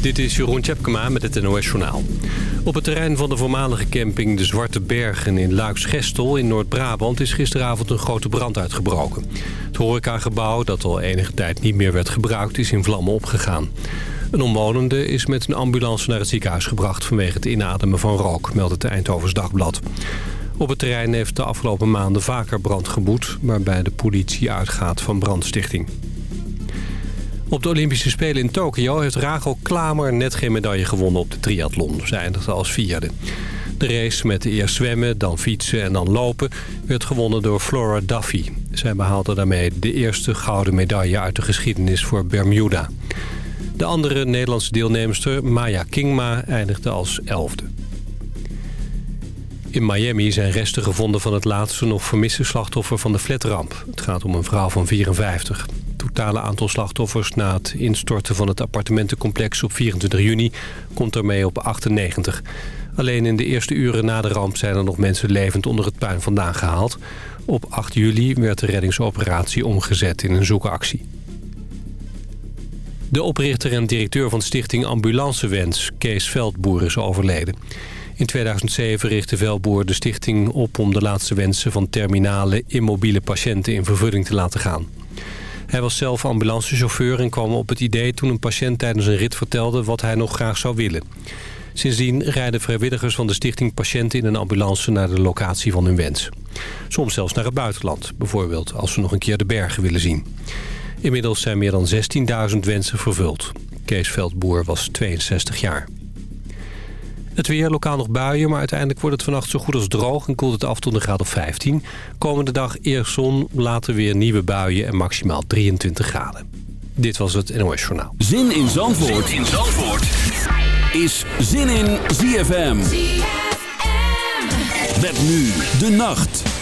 Dit is Jeroen Tjepkema met het NOS Journaal. Op het terrein van de voormalige camping De Zwarte Bergen in Luiksgestel in Noord-Brabant... is gisteravond een grote brand uitgebroken. Het horecagebouw, dat al enige tijd niet meer werd gebruikt, is in vlammen opgegaan. Een omwonende is met een ambulance naar het ziekenhuis gebracht... vanwege het inademen van rook, meldt het Eindhovens Dagblad. Op het terrein heeft de afgelopen maanden vaker brand geboet... waarbij de politie uitgaat van brandstichting. Op de Olympische Spelen in Tokio heeft Rachel Klamer net geen medaille gewonnen op de triathlon. Ze eindigde als vierde. De race met eerst zwemmen, dan fietsen en dan lopen werd gewonnen door Flora Duffy. Zij behaalde daarmee de eerste gouden medaille uit de geschiedenis voor Bermuda. De andere Nederlandse deelnemster, Maya Kingma, eindigde als elfde. In Miami zijn resten gevonden van het laatste nog vermiste slachtoffer van de flatramp. Het gaat om een vrouw van 54 totale aantal slachtoffers na het instorten van het appartementencomplex op 24 juni komt ermee op 98. Alleen in de eerste uren na de ramp zijn er nog mensen levend onder het puin vandaan gehaald. Op 8 juli werd de reddingsoperatie omgezet in een zoekactie. De oprichter en directeur van stichting Ambulancewens, Kees Veldboer, is overleden. In 2007 richtte Veldboer de stichting op om de laatste wensen van terminale immobiele patiënten in vervulling te laten gaan. Hij was zelf ambulancechauffeur en kwam op het idee toen een patiënt tijdens een rit vertelde wat hij nog graag zou willen. Sindsdien rijden vrijwilligers van de stichting patiënten in een ambulance naar de locatie van hun wens. Soms zelfs naar het buitenland, bijvoorbeeld als ze nog een keer de bergen willen zien. Inmiddels zijn meer dan 16.000 wensen vervuld. Kees Veldboer was 62 jaar. Het weer, lokaal nog buien, maar uiteindelijk wordt het vannacht zo goed als droog... en koelt het af tot een graad of 15. Komende dag eerst zon, later weer nieuwe buien en maximaal 23 graden. Dit was het NOS Journaal. Zin in Zandvoort, zin in Zandvoort. is Zin in ZFM. ZFM. Met nu de nacht.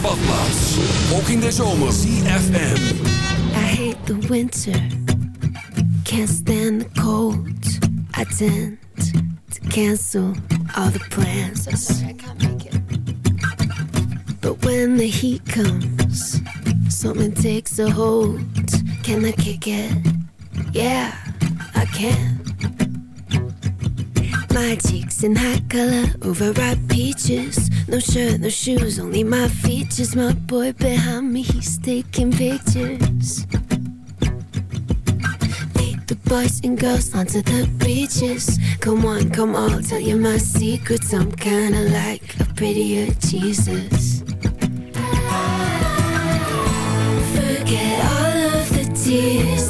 badplaats. Ook in de zomer. CFM. I hate the winter. Can't stand the cold. I tend to cancel all the plans. Sorry, I can't make it. But when the heat comes, something takes a hold. Can I kick it? Yeah, I can. My cheeks in hot color, overripe peaches no shirt, no shoes, only my features. My boy behind me, he's taking pictures. Meet the boys and girls onto the beaches. Come on, come on, I'll tell you my secrets. I'm kinda like a prettier Jesus. Forget all of the tears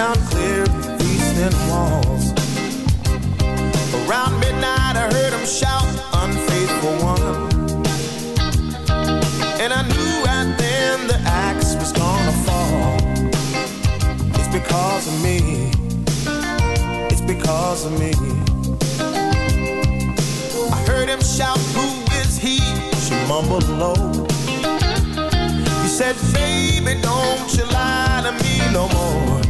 sound clear these thin walls. Around midnight, I heard them shout, unfaithful one. And I knew right then the axe was gonna fall. It's because of me. It's because of me. I heard him shout, Who is he? She mumbled low. He said, Baby, don't you lie to me no more.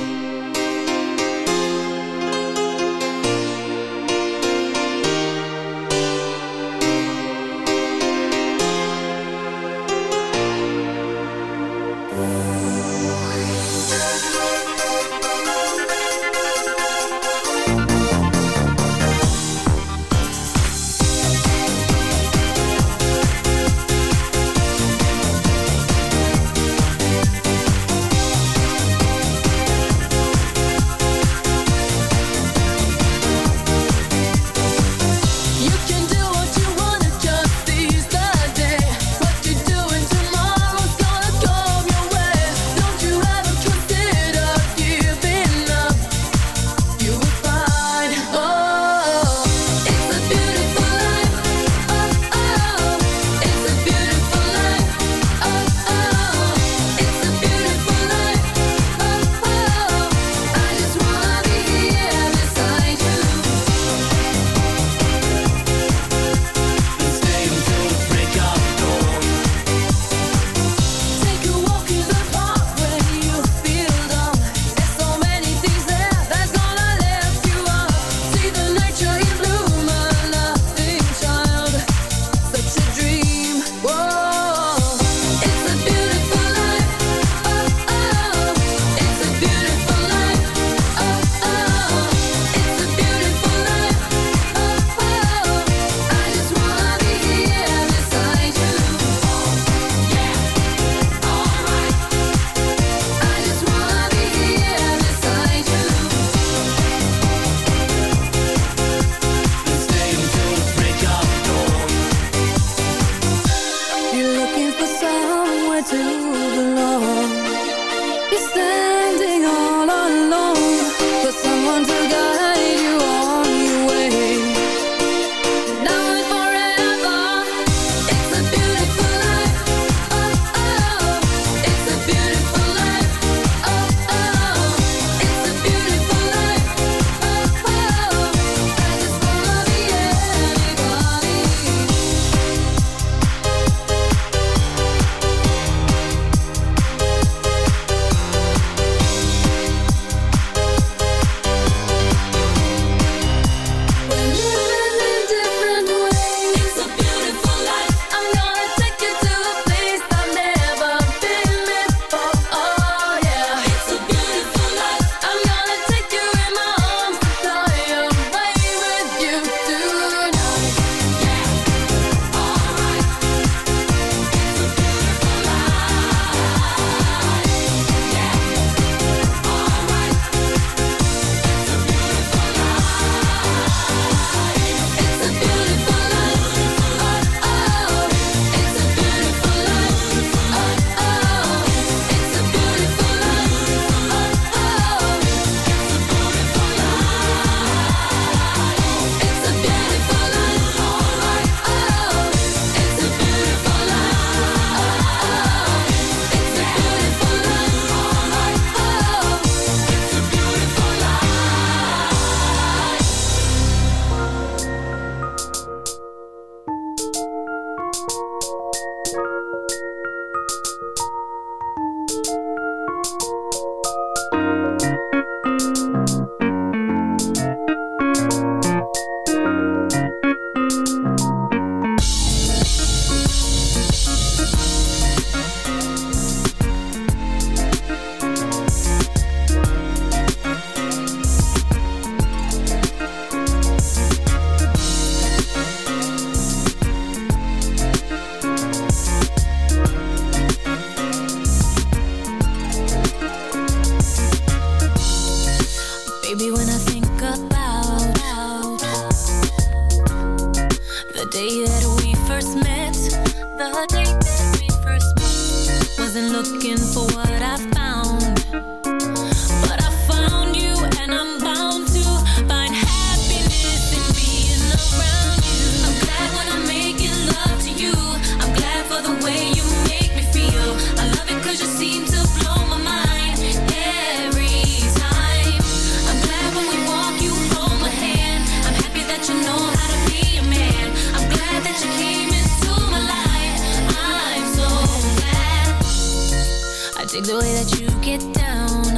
Dig the way that you get down.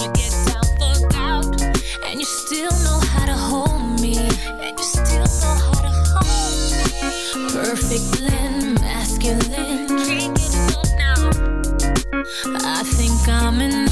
You get down for out, and you still know how to hold me. And you still know how to hold me. Perfect blend, masculine. Can't now. I think I'm in.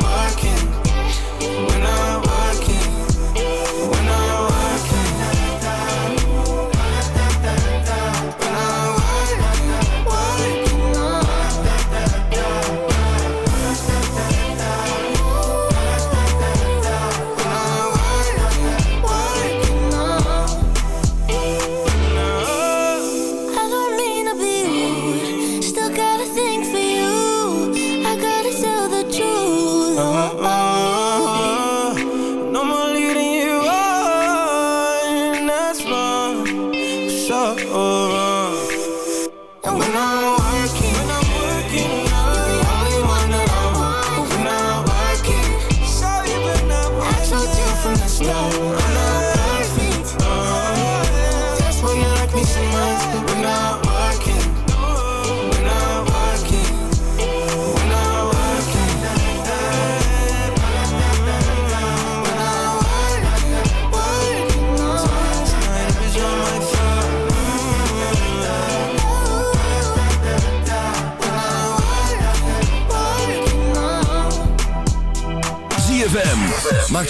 Maakt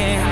care.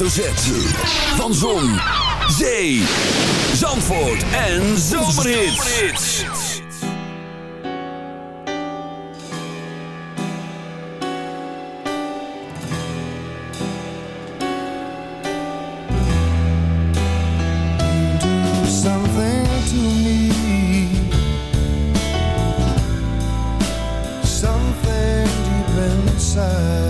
hoofdletter Z. Van Zon, Zee, Zandvoort en Zomerhits. Something to me Something deep inside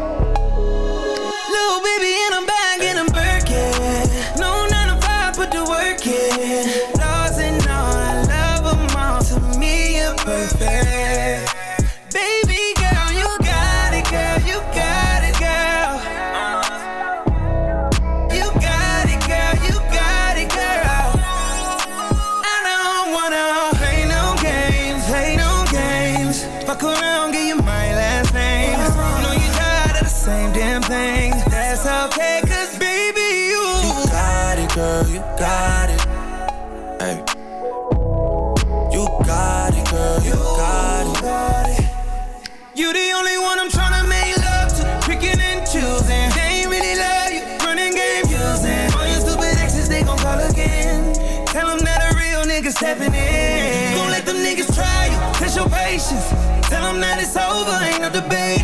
night is over, ain't no debate.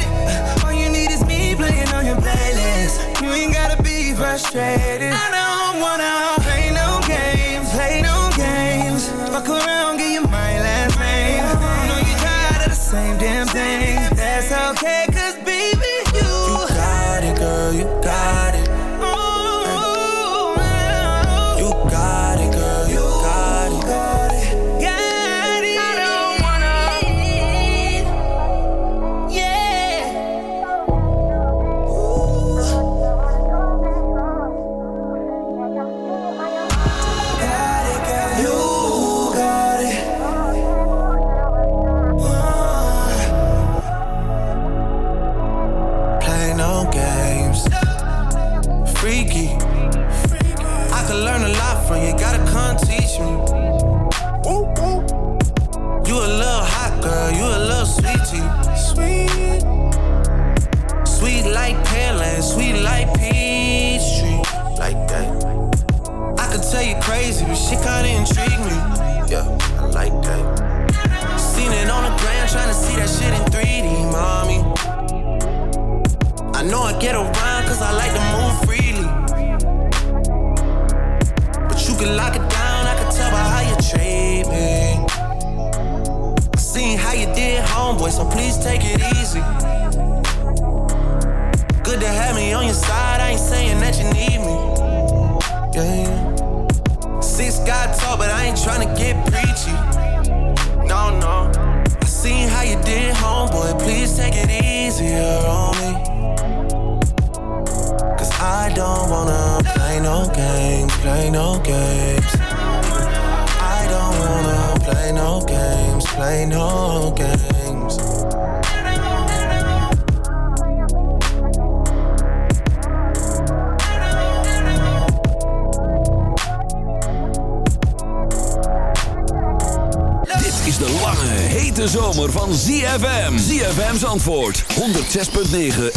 All you need is me playing on your playlist. You ain't gotta be frustrated. I don't wanna 9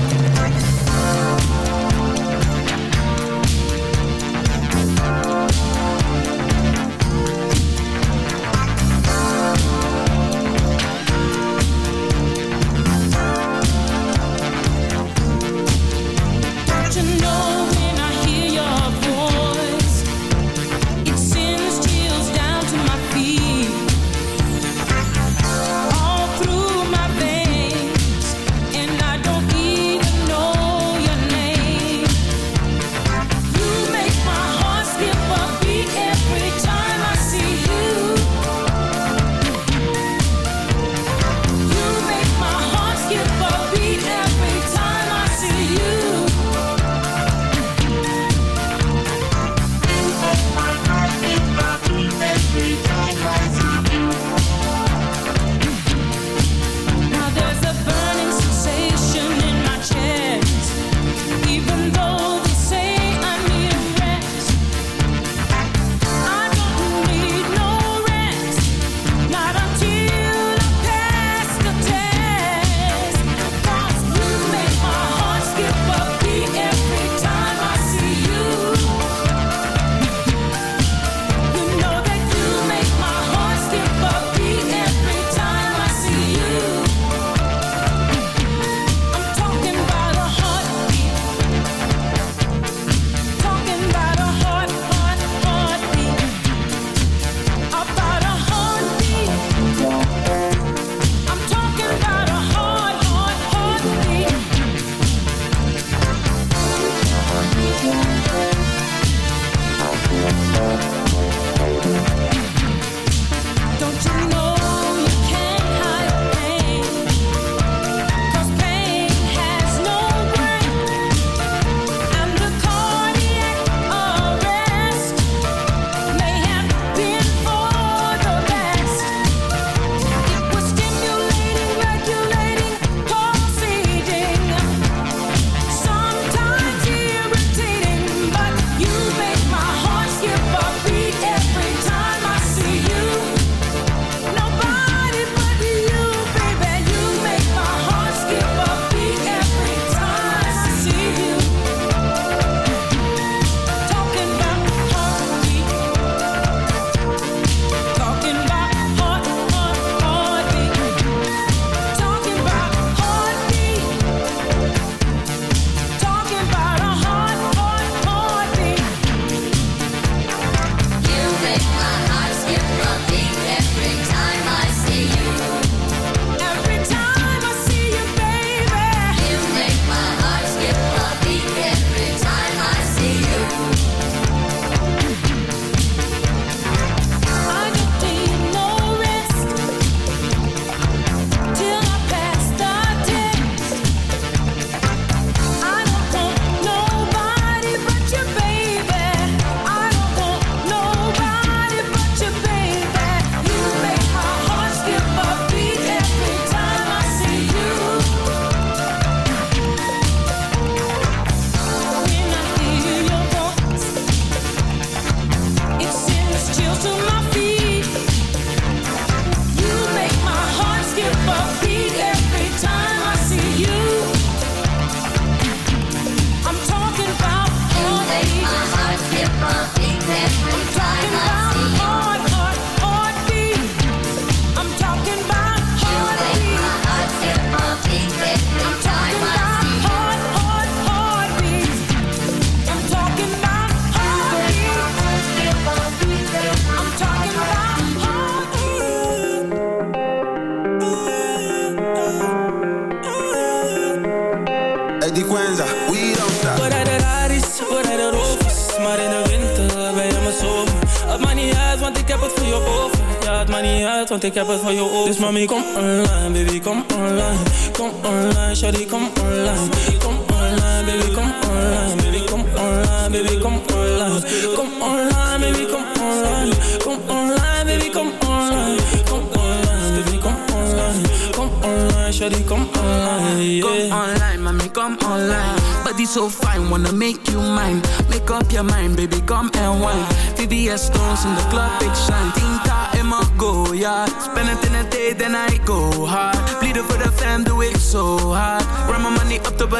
ik heb het van je op. Dus mami, kom online, baby, kom online. Kom online, shawty, kom online. Kom online, baby, kom online. Baby, kom online, baby, kom online. Kom online, baby, kom online. Kom online, baby, kom online. Kom online, baby, kom online. Kom online, shawty, kom online. Kom online, mami, kom online. Body so fine, wanna make you mine. Make up your mind, baby, come and wine. VVS stones in the club, big shine.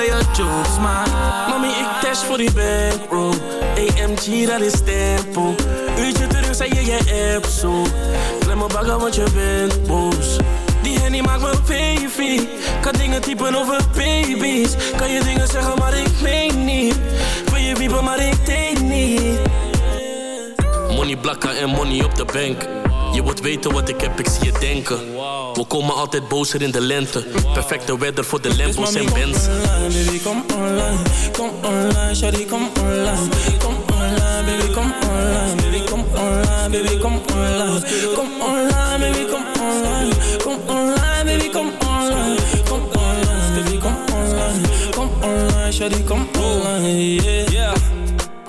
Buy your jokes, man. Mami, ik dash voor die bankroll. AMG, dat is tempo. Uurtje terug, zei je je app zo. Klem me bagger, want je bent boos. Die Henny maakt me baby. Kan dingen typen over baby's. Kan je dingen zeggen, maar ik meen niet. Wil je wiepen, maar ik deed niet. Money blakken en money op de bank. Je wilt weten wat ik heb, ik zie je denken. We komen altijd bozer in de lente. Perfecte weather voor de Lambos en Benz. Baby, come online, come online, shawty, come online, come online, baby, come online, baby, online, baby, come online, come online, baby, come online, come online, baby, come online, come online, baby, come online, come online, shawty, come online, yeah.